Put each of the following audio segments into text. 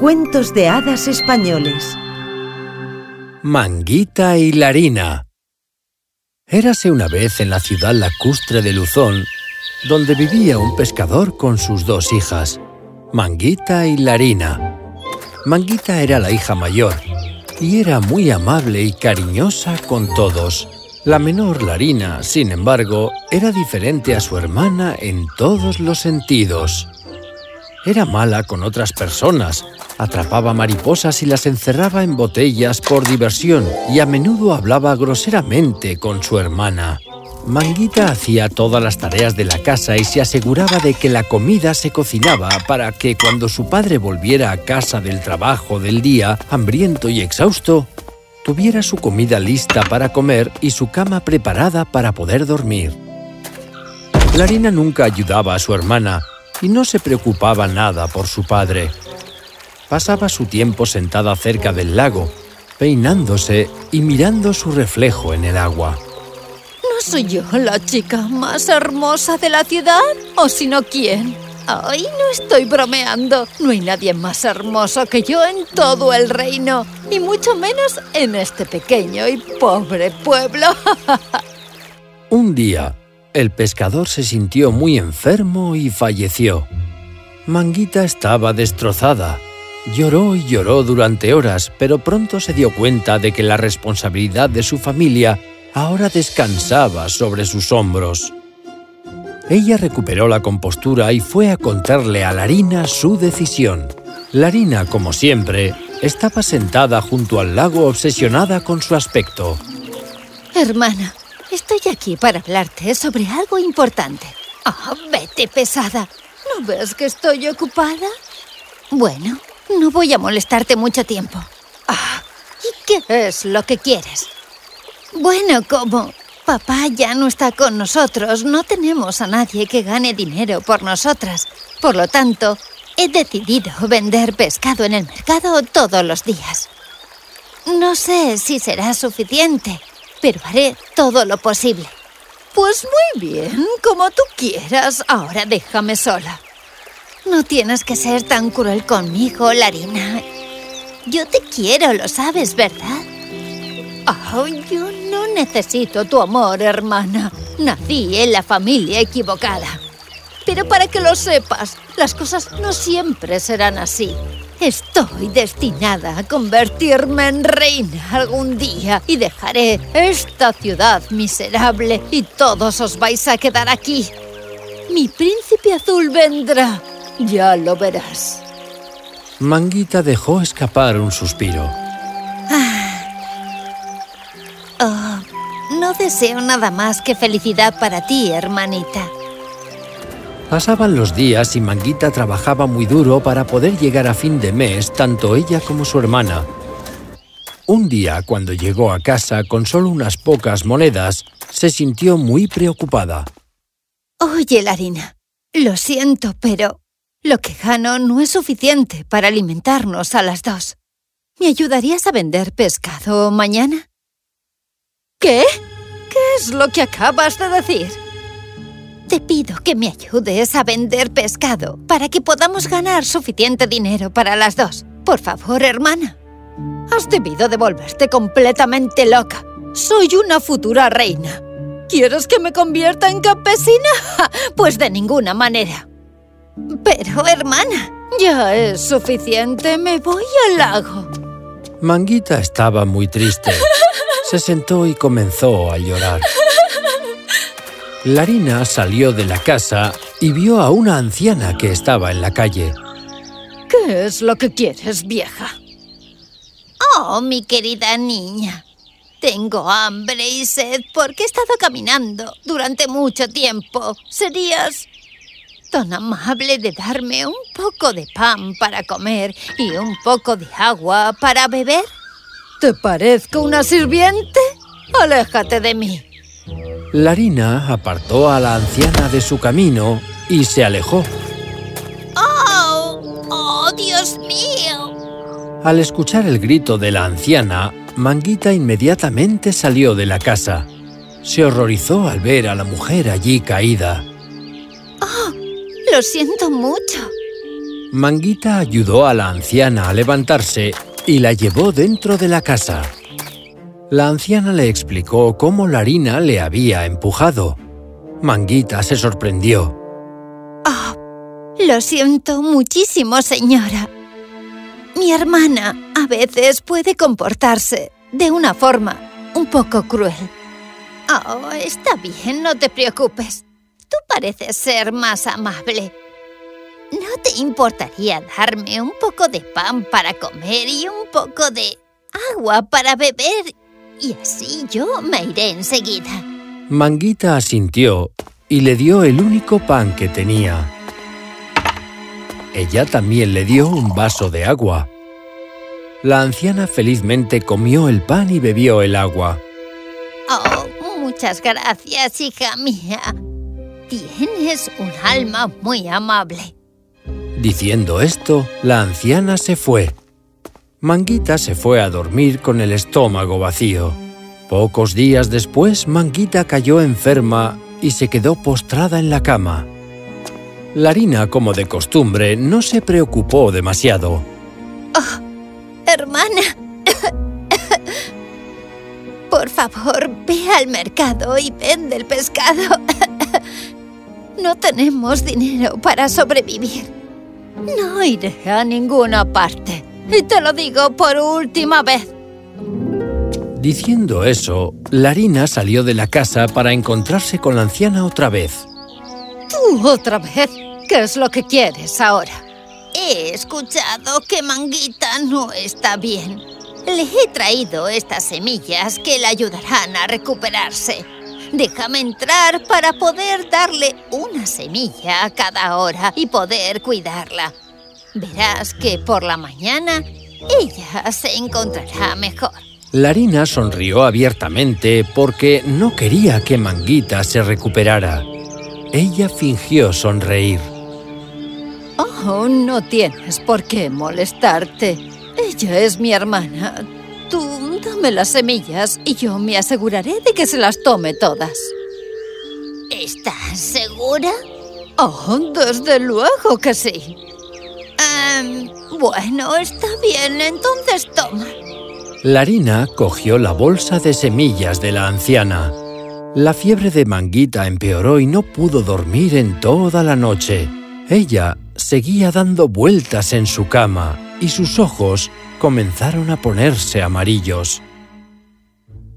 Cuentos de hadas españoles. Manguita y Larina. Érase una vez en la ciudad lacustre de Luzón, donde vivía un pescador con sus dos hijas, Manguita y Larina. Manguita era la hija mayor y era muy amable y cariñosa con todos. La menor Larina, sin embargo, era diferente a su hermana en todos los sentidos. Era mala con otras personas, atrapaba mariposas y las encerraba en botellas por diversión y a menudo hablaba groseramente con su hermana. Manguita hacía todas las tareas de la casa y se aseguraba de que la comida se cocinaba para que cuando su padre volviera a casa del trabajo del día, hambriento y exhausto, tuviera su comida lista para comer y su cama preparada para poder dormir. Larina nunca ayudaba a su hermana y no se preocupaba nada por su padre. Pasaba su tiempo sentada cerca del lago, peinándose y mirando su reflejo en el agua. ¿No soy yo la chica más hermosa de la ciudad? ¿O si no, quién? Ay, no estoy bromeando. No hay nadie más hermoso que yo en todo el reino, y mucho menos en este pequeño y pobre pueblo. Un día, el pescador se sintió muy enfermo y falleció. Manguita estaba destrozada. Lloró y lloró durante horas, pero pronto se dio cuenta de que la responsabilidad de su familia ahora descansaba sobre sus hombros. Ella recuperó la compostura y fue a contarle a Larina su decisión. Larina, como siempre, estaba sentada junto al lago obsesionada con su aspecto. Hermana, estoy aquí para hablarte sobre algo importante. Ah, vete, pesada. ¿No ves que estoy ocupada? Bueno, no voy a molestarte mucho tiempo. Ah, ¿y qué es lo que quieres? Bueno, como papá ya no está con nosotros, no tenemos a nadie que gane dinero por nosotras. Por lo tanto, he decidido vender pescado en el mercado todos los días. No sé si será suficiente, pero haré todo lo posible. Pues muy bien, como tú quieras. Ahora déjame sola. No tienes que ser tan cruel conmigo, Larina. Yo te quiero, lo sabes, ¿verdad? Oh, yo no necesito tu amor, hermana. Nací en la familia equivocada. Pero para que lo sepas, las cosas no siempre serán así. Estoy destinada a convertirme en reina algún día y dejaré esta ciudad miserable y todos os vais a quedar aquí. Mi príncipe azul vendrá. Ya lo verás. Manguita dejó escapar un suspiro. Oh, no deseo nada más que felicidad para ti, hermanita. Pasaban los días y Manguita trabajaba muy duro para poder llegar a fin de mes, tanto ella como su hermana. Un día, cuando llegó a casa con solo unas pocas monedas, se sintió muy preocupada. Oye, Larina, lo siento, pero lo que gano no es suficiente para alimentarnos a las dos. ¿Me ayudarías a vender pescado mañana? ¿Qué? ¿Qué es lo que acabas de decir? Te pido que me ayudes a vender pescado para que podamos ganar suficiente dinero para las dos. Por favor, hermana. Has debido de volverte completamente loca. Soy una futura reina. ¿Quieres que me convierta en campesina? Pues de ninguna manera. Pero, hermana, ya es suficiente. Me voy al lago. Manguita estaba muy triste. Se sentó y comenzó a llorar. Larina salió de la casa y vio a una anciana que estaba en la calle. ¿Qué es lo que quieres, vieja? Oh, mi querida niña. Tengo hambre y sed porque he estado caminando durante mucho tiempo. ¿Serías tan amable de darme un poco de pan para comer y un poco de agua para beber? ¿Te parezco una sirviente? Aléjate de mí. Larina apartó a la anciana de su camino y se alejó. ¡Oh! ¡Oh, Dios mío! Al escuchar el grito de la anciana, Manguita inmediatamente salió de la casa. Se horrorizó al ver a la mujer allí caída. ¡Oh! Lo siento mucho. Manguita ayudó a la anciana a levantarse y la llevó dentro de la casa. La anciana le explicó cómo la harina le había empujado. Manguita se sorprendió. Oh, lo siento muchísimo, señora. Mi hermana a veces puede comportarse de una forma un poco cruel. Oh, está bien, no te preocupes. Tú pareces ser más amable. ¿No te importaría darme un poco de pan para comer y un poco de agua para beber? Y así yo me iré enseguida. Manguita asintió y le dio el único pan que tenía. Ella también le dio un vaso de agua. La anciana felizmente comió el pan y bebió el agua. Oh, muchas gracias, hija mía. Tienes un alma muy amable. Diciendo esto, la anciana se fue. Manguita se fue a dormir con el estómago vacío. Pocos días después, Manguita cayó enferma y se quedó postrada en la cama. Larina, como de costumbre, no se preocupó demasiado. Oh, hermana. Por favor, ve al mercado y vende el pescado. No tenemos dinero para sobrevivir. No iré a ninguna parte. Y te lo digo por última vez. Diciendo eso, Larina salió de la casa para encontrarse con la anciana otra vez. ¿Tú otra vez? ¿Qué es lo que quieres ahora? He escuchado que Manguita no está bien. Le he traído estas semillas que le ayudarán a recuperarse. Déjame entrar para poder darle una semilla a cada hora y poder cuidarla. Verás que por la mañana ella se encontrará mejor. Larina sonrió abiertamente porque no quería que Manguita se recuperara. Ella fingió sonreír. Oh, no tienes por qué molestarte. Ella es mi hermana. Tú dame las semillas y yo me aseguraré de que se las tome todas. ¿Estás segura? Oh, desde luego que sí. Bueno, está bien, entonces toma. Larina cogió la bolsa de semillas de la anciana. La fiebre de Manguita empeoró y no pudo dormir en toda la noche. Ella seguía dando vueltas en su cama y sus ojos comenzaron a ponerse amarillos.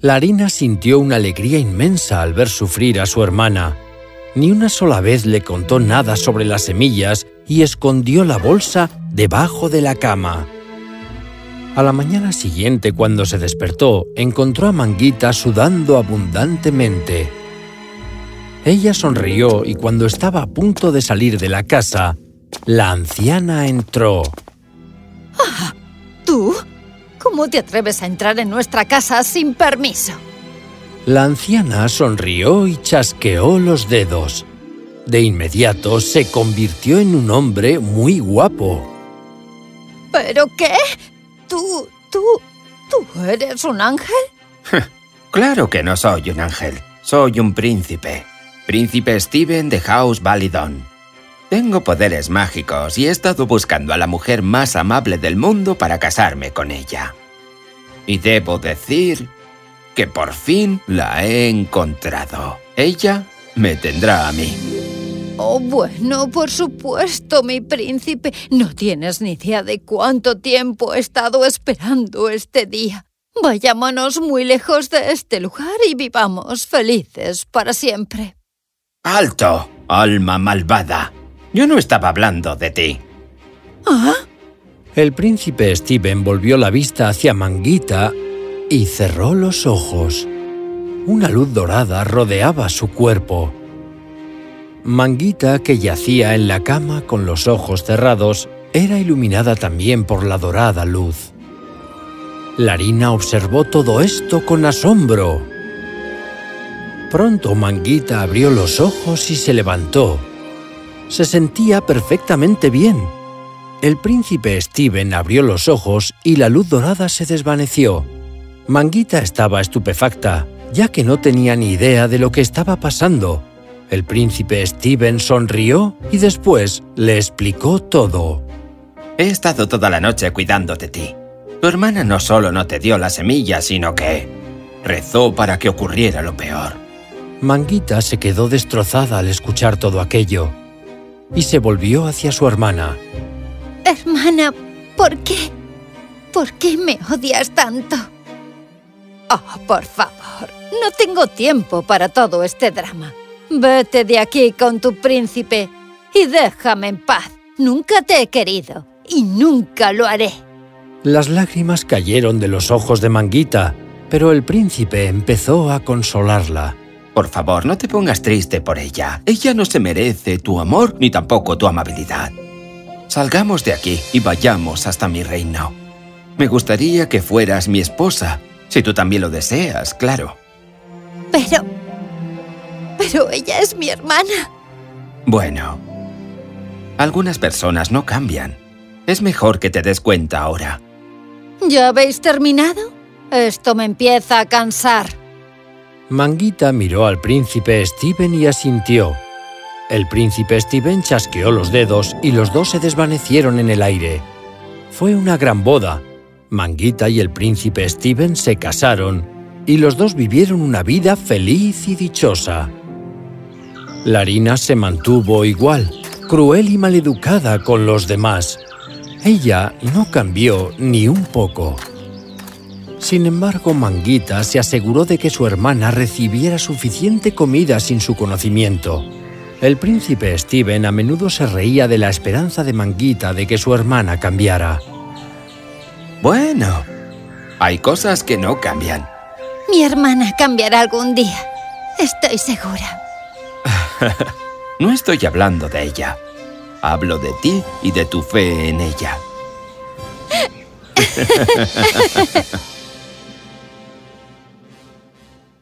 Larina sintió una alegría inmensa al ver sufrir a su hermana. Ni una sola vez le contó nada sobre las semillas y escondió la bolsa debajo de la cama. A la mañana siguiente, cuando se despertó, encontró a Manguita sudando abundantemente. Ella sonrió y cuando estaba a punto de salir de la casa, la anciana entró. ¡Ah! ¿Tú? ¿Cómo te atreves a entrar en nuestra casa sin permiso? La anciana sonrió y chasqueó los dedos. De inmediato se convirtió en un hombre muy guapo. ¿Pero qué? ¿Tú, tú, tú eres un ángel? claro que no soy un ángel. Soy un príncipe. Príncipe Steven de House Validon. Tengo poderes mágicos y he estado buscando a la mujer más amable del mundo para casarme con ella. Y debo decir que por fin la he encontrado. Ella me tendrá a mí. Oh, bueno, por supuesto, mi príncipe. No tienes ni idea de cuánto tiempo he estado esperando este día. Vayámonos muy lejos de este lugar y vivamos felices para siempre. ¡Alto, alma malvada! Yo no estaba hablando de ti. ¿Ah? El príncipe Steven volvió la vista hacia Manguita y cerró los ojos. Una luz dorada rodeaba su cuerpo. Manguita, que yacía en la cama con los ojos cerrados, era iluminada también por la dorada luz. Larina observó todo esto con asombro. Pronto Manguita abrió los ojos y se levantó se sentía perfectamente bien. El príncipe Steven abrió los ojos y la luz dorada se desvaneció. Manguita estaba estupefacta, ya que no tenía ni idea de lo que estaba pasando. El príncipe Steven sonrió y después le explicó todo. He estado toda la noche cuidando de ti. Tu hermana no solo no te dio la semilla, sino que rezó para que ocurriera lo peor. Manguita se quedó destrozada al escuchar todo aquello y se volvió hacia su hermana. Hermana, ¿por qué? ¿Por qué me odias tanto? Oh, por favor, no tengo tiempo para todo este drama. Vete de aquí con tu príncipe y déjame en paz. Nunca te he querido y nunca lo haré. Las lágrimas cayeron de los ojos de Manguita, pero el príncipe empezó a consolarla. Por favor, no te pongas triste por ella. Ella no se merece tu amor ni tampoco tu amabilidad. Salgamos de aquí y vayamos hasta mi reino. Me gustaría que fueras mi esposa, si tú también lo deseas, claro. Pero... Pero ella es mi hermana. Bueno, algunas personas no cambian. Es mejor que te des cuenta ahora. ¿Ya habéis terminado? Esto me empieza a cansar. Manguita miró al príncipe Steven y asintió. El príncipe Steven chasqueó los dedos y los dos se desvanecieron en el aire. Fue una gran boda. Manguita y el príncipe Steven se casaron y los dos vivieron una vida feliz y dichosa. Larina se mantuvo igual, cruel y maleducada con los demás. Ella no cambió ni un poco. Sin embargo, Manguita se aseguró de que su hermana recibiera suficiente comida sin su conocimiento. El príncipe Steven a menudo se reía de la esperanza de Manguita de que su hermana cambiara. Bueno, hay cosas que no cambian. Mi hermana cambiará algún día. Estoy segura. no estoy hablando de ella. Hablo de ti y de tu fe en ella.